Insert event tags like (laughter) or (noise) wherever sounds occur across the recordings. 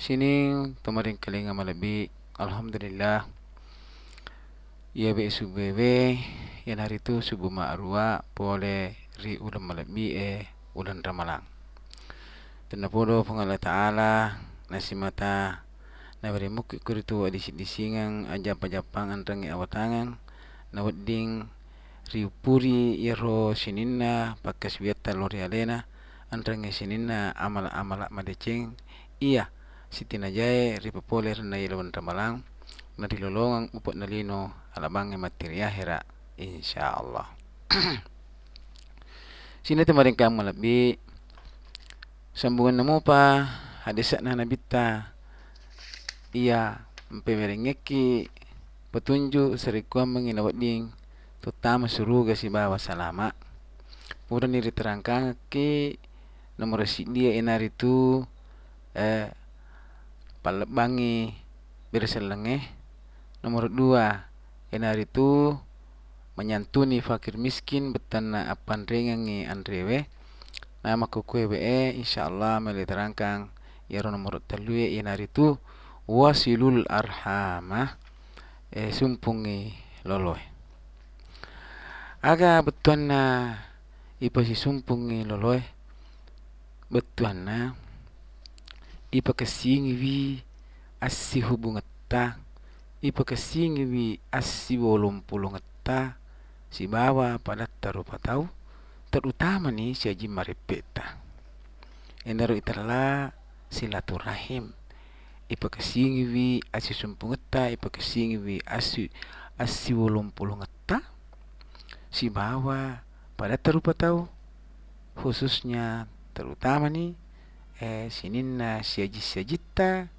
Sini tomarin kalinga malabi Alhamdulillah. Ya be subebe Ya hari tu subuh ma'arwa Pole ri ulam malabi e Ulan ramalang Tanda podo pengala ta'ala Nasi mata Nabari muki kuritu wa disi disingang Ajapa japang antrangi awatangan Nawadding Riupuri yero sininna Pakas biata lori alena Antrangi sininna amala-amala madeceng Iya Siti Najai ripa poler na ilawan ramalang na dilolongang upot na lino alabang materia hera insyaallah. (clears throat) Sini temarin kam malabi sambungan namo pa hadisa na nabita ia mpemerengeki petunjuk serikuan menginawat ding terutama suruh si bawa salama Puran ini diterangkan ke nomor dia enari tu eh, palabangi berselenge nomor dua hari itu menyantuni fakir miskin betana apan rengangi andrewe nama kukue be insyaallah mele terangkan ya nomor telu yang hari itu wasilul arhama eh sumpungi loloe aga betana ipa si sumpungi loloe betana ipa kasingi wi asi hubungan ta. Ipa kasingi wi wolom pulung si bawa pada taru patau. Terutama ni si aji maripeta endaru itala silaturahim. Ipa kasingi wi asi sumpung ta. Ipa kasingi wi asi wolom pulung si bawa pada taru patau. Khususnya terutama ni eh sininna siaji siajita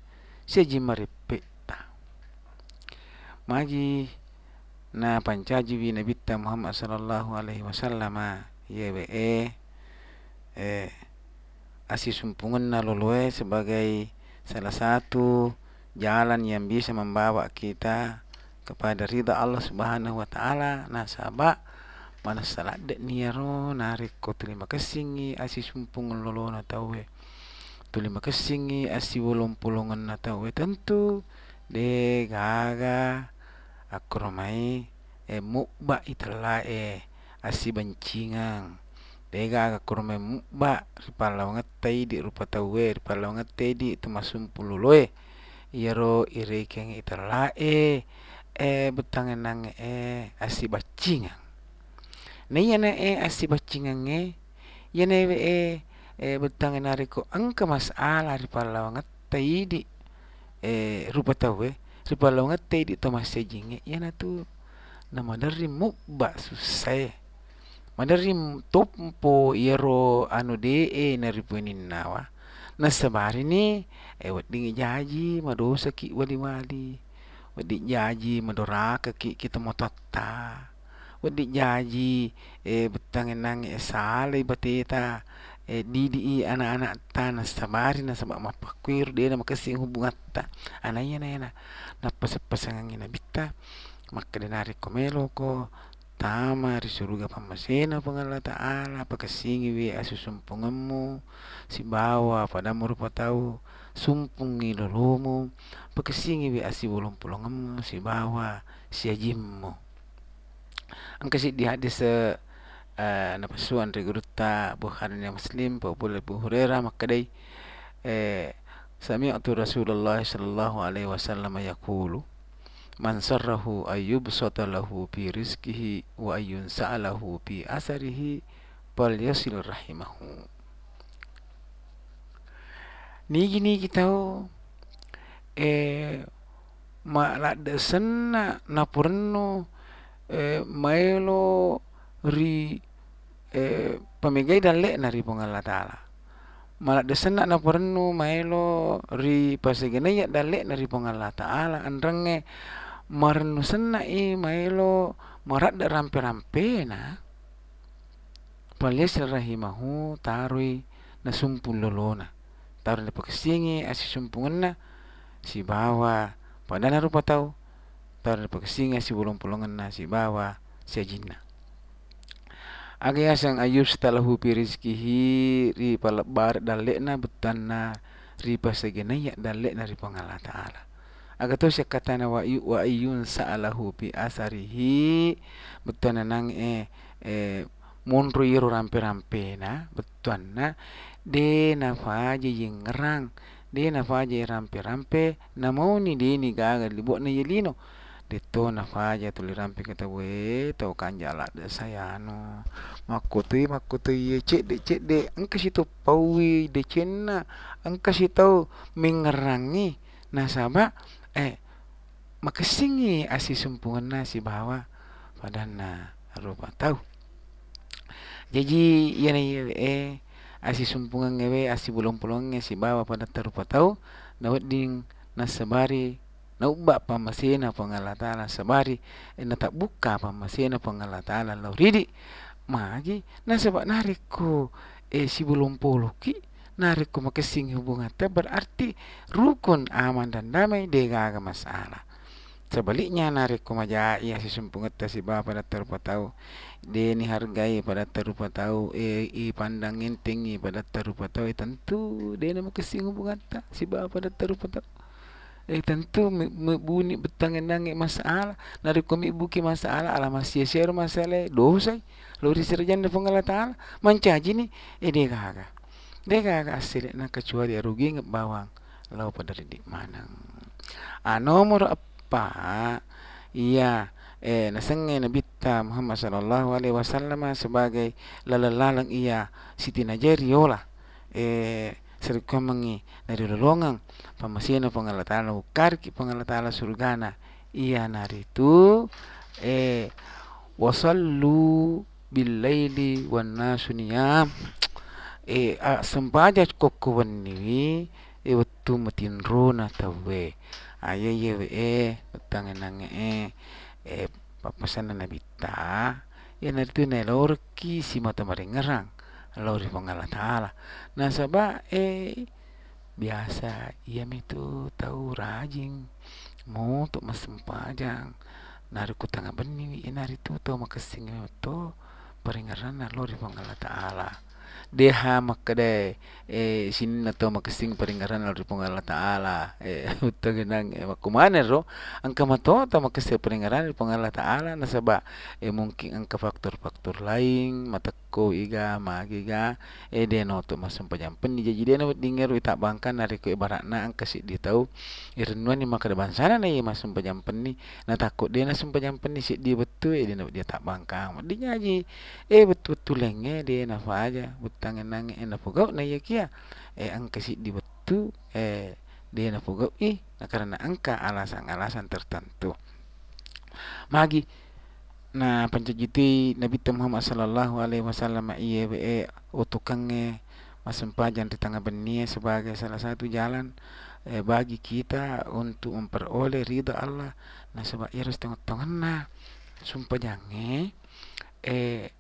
siaji maripeta magi na pancaji wi nabi Muhammad sallallahu alaihi wasallam ye be eh asi sumpungan na loloe sebagai salah satu jalan yang bisa membawa kita kepada ridha Allah Subhanahu wa taala. Nasaba mana salat de niaro narik ko terima kasih asi sumpungan lolo na tawe tuli makasingi asi wolong pulongan na tau tentu. De gaga akromai e mukba itala e asi bancingang. De gaga kromai mukba ripala ngatai di rupa tau e ripala ngatai di itu masum pululoe iaro ire keng itala e e betangan nang e asi bacingang. Nei yana e asi bacingang e yana e e betang nari ko angka masalah ri palawangat taidi e rupa tawe ri palawangat taidi to masejing ya na tu na madari mubba susai madari toppo yero anu de e na ri punin nawa na sabari ni e wadingi jaji madosa ki wali wali wadi jaji madoraka ki kita mototta wadi jaji e betang nang e sale bateta eh, didi anak-anak tanah sabari na sabak mapakwir dia na makasing hubungan ta. Anaya na yana na. Pasapasangan ina bita maka denari komelo ko tama ri suruga pamasena pangala ta'ala pakasingi wi asu sumpungamu si bawa pada rupa tau sumpungi lolomu pakasingi wi asi bolong pulongamu si bawa si ajimmu angkasi di hadis na pasuan ri gurta Bukhari ni Muslim pa pula Abu Hurairah makadai eh sami'tu Rasulullah sallallahu alaihi wasallam yaqulu man sarrahu ayyub satalahu fi rizqihi wa ayyun sa'alahu fi asarihi fal yasil rahimahu ni gini kita eh ma la de senna na purno eh maelo ri eh, pamigai dan lek nari pong Allah Ta'ala. malak desena na porenu maelo ri pasegene ya dale na ri pongala taala. Andrenge marnu sena i maelo marat da rampe-rampe na. Pales rahimahu tarui na sumpul lolona taru na pakesingi asi sumpungenna si bawa padana rupa tau. Taru na pakesingi asi bulong pulongenna si bawa si ajinna Agi asang ayub setelah hupi rizkihi ri palabar dalek na betanna ri pasegene ya dalek na ri pangala taala. Aga to siya kata na wa ayun sa'alahu bi asarihi betana nang e e monro yero rampe rampe na betuan na de na faje yengrang de na faje rampe rampe na mau ni de ni gaga libo na yelino to na li rampe kata we to kanjala de saya no makutu makutu ye cek de cek de engka situ pawi de cenna engka situ mengerangi na saba eh makasingi asi sumpungan na si bawa padan na rupa tau. Jadi ye eh asi sumpungan ngewe asi bulong pulong si bawa pada terupa tau na wedding na sabari na ubba pa masena pangala taala sabari ina tak buka pa masena pangala taala lo ridi. Magi na sebab nariku e si belum puluki nariku makasing hubungan te berarti rukun aman dan damai de gaga masalah sebaliknya nariku maja iya si sumpungat si bapa da terupa tahu de ni hargai pada terupa tahu e i pandang intingi pada terupa tahu e tentu de na makasing hubungan ta si bapa da terupa tahu Eh tentu bunyi betang nang masalah. Nari kami buki masalah ala masih share masalah dosa. Lori serjan de pengala taala mancaji ni eh dia gaga. Dia gaga asli nak kecuali rugi nggak bawang. Lau pada di mana? Ah nomor apa? Iya. Eh nasenge Nabi Muhammad sallallahu alaihi wasallam sebagai lalalalang iya Siti Najariola. Eh serikau mengi dari lolongang pamasina pangalatala ukar ki pangalatala surgana iya nari tu eh wasallu bil laili wan nasu niyam eh sempaja kokkuwan niwi e wattu matin rona tawe aye ye e tangenang e e papasana nabita ya nari tu nelorki si mata maringerang Allah pengala taala. Nah sebab eh biasa ia itu tahu rajin mau untuk masuk pajang. Nari ku tengah benih, nari tu tahu makasih itu peringaran Allah di pengala taala deha makade e sin na to makasing paringaran al ripong Allah taala. E (laughs) utang nang e makumane ro? Ang kamato to makasing paringaran al ripong Allah taala na saba e mungkin ang faktor-faktor lain matakko iga magiga e de no to masam pajampen ni jadi de no dinger ita bangkan nari ko ibarat na ang kasi di tau irnuan ni makade bansana na i masam pajampen ni na takut de na sum pajampen ni si di betul e de dia tak bangkang. Di nyaji e betul-betul lenge de na fa aja tangan nang ena pugau na yakia e ang kasi di betu e dia na pugau i na karena angka alasan-alasan tertentu. Magi na pancajiti nabi Muhammad sallallahu alaihi wasallam iye e utukange masempajan di tengah benia sebagai salah satu jalan e, bagi kita untuk memperoleh ridha Allah. Na sebab harus tengok-tengok na sumpah jange eh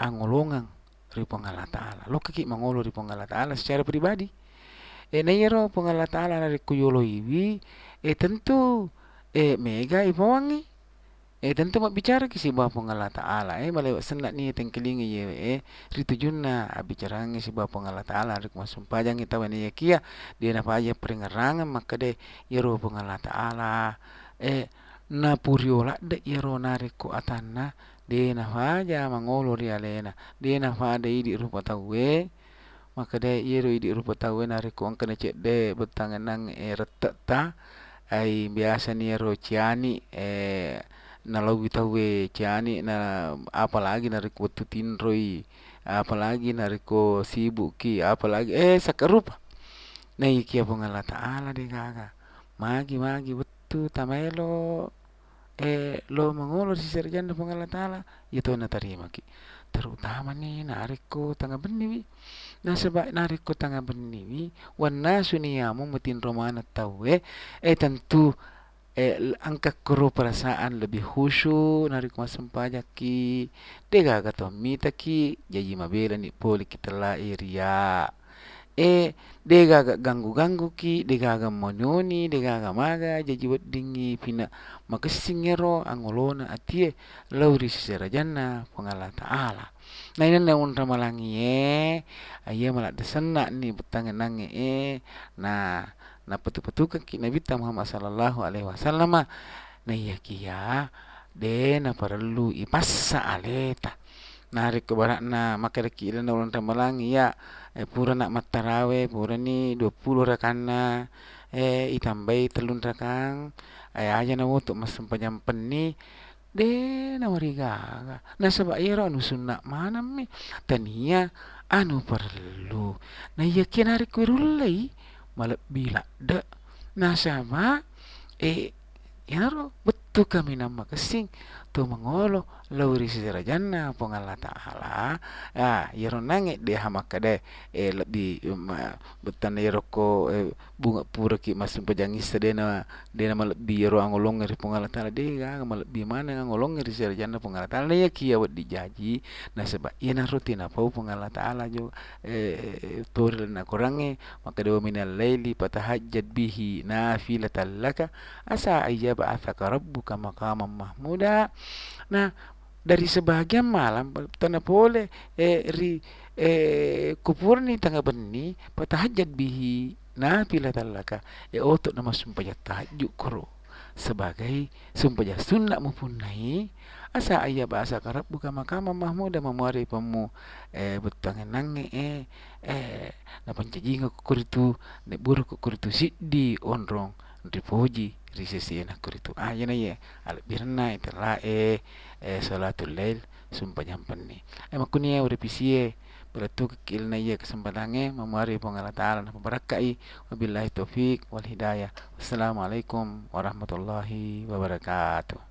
angolongan ri pangala taala lo kaki mangolo ri pangala taala secara pribadi. E nayero pangala taala ri kuyolo iwi e tentu e mega i pawangi. E tentu mak bicara ki si bapa pangala taala e male senna ni tengkelingi ye e ri tujunna bicara ngi si bapa pangala taala ri masum pajang ita wani ye kia dia na paja peringarangan maka de yero pangala taala e na puriola de yero nariku atanna de na faja mangolo ri alena. De na fada idi rupa tawe maka de yero idi rupa tawe na ri kuang kana cek de betang nang e retata ai biasa ni ro ciani e na logi tawe ciani na apa lagi na ri kutu tinroi apa lagi na ri ko sibuk ki apa lagi eh sakarupa na iki apa ngala taala de gaga magi magi betu tamelo eh lo mangolo si serjan do pangala taala itu na tarima ki. Terutama ni na ariko tanga benni wi. Na sebab nari ko tanga beniwi wana suniyamu mutin romana tawe eh tentu eh angka kuro perasaan lebih khusyuk nari ko sempaja ki. Dega gato mita ki jaji mabela ni poli kita la iria e de gaga ganggu ganggu ki de gaga monyoni de gaga maga jaji wet dingi pina makasingero angolona atie lauri sisera janna pengala taala. Na ina na un ramalangi e aye mala desena ni betangan nange e na na petu petu ki nabi Muhammad sallallahu alaihi wasallam na iya kia de na perlu ipassa aleta narik ke barak na maka deki ila na ulun ramalang ya. Eh, pura nak matarawe pura ni 20 rakana eh itambai telun rakang. Eh aja na untuk masam penyampen ni de na wariga na sebab ira anu sunna mana mi tania anu perlu. Na iya kina narik ke rulai malak bila de na sama eh ya betul kami nama kesing tu mengolo lauri sira janna pong Allah taala. Ya yero nange de hamaka de e lebih betan yero ko e, bunga pura ki masum pajangi sedena de nama lebih yero angolong ngeri pong Allah taala. De ga mal lebih mana angolong ngeri sira janna pong Allah taala. Ya ki awat dijaji. Na sebab ina rutin apa pong Allah taala jo e tur na kurange maka de minal laili patahajjad bihi nafilatan laka asa ayyaba athaka rabbuka maqaman mahmuda Nah, dari sebahagian malam tanah boleh eh ri eh kupur ni tangga beni patahajat bihi nah pila talaka. E otok nama sumpah tahajud kuro. Sebagai sumpah sunnah mempunyai asa ayah bahasa karab buka makam mahmud dan memuari pemu eh betangan nange eh eh na pancaji ngakuritu ne buruk kuritu siddi onrong ripoji risisi ena kuritu ah yana ye al birna itala e e salatul lail sumpah jampan ni. E makuni e repisie beratu kekil na ye kesempatange memari pengala taala na barakai wabillahi taufik wal hidayah. Wassalamualaikum warahmatullahi wabarakatuh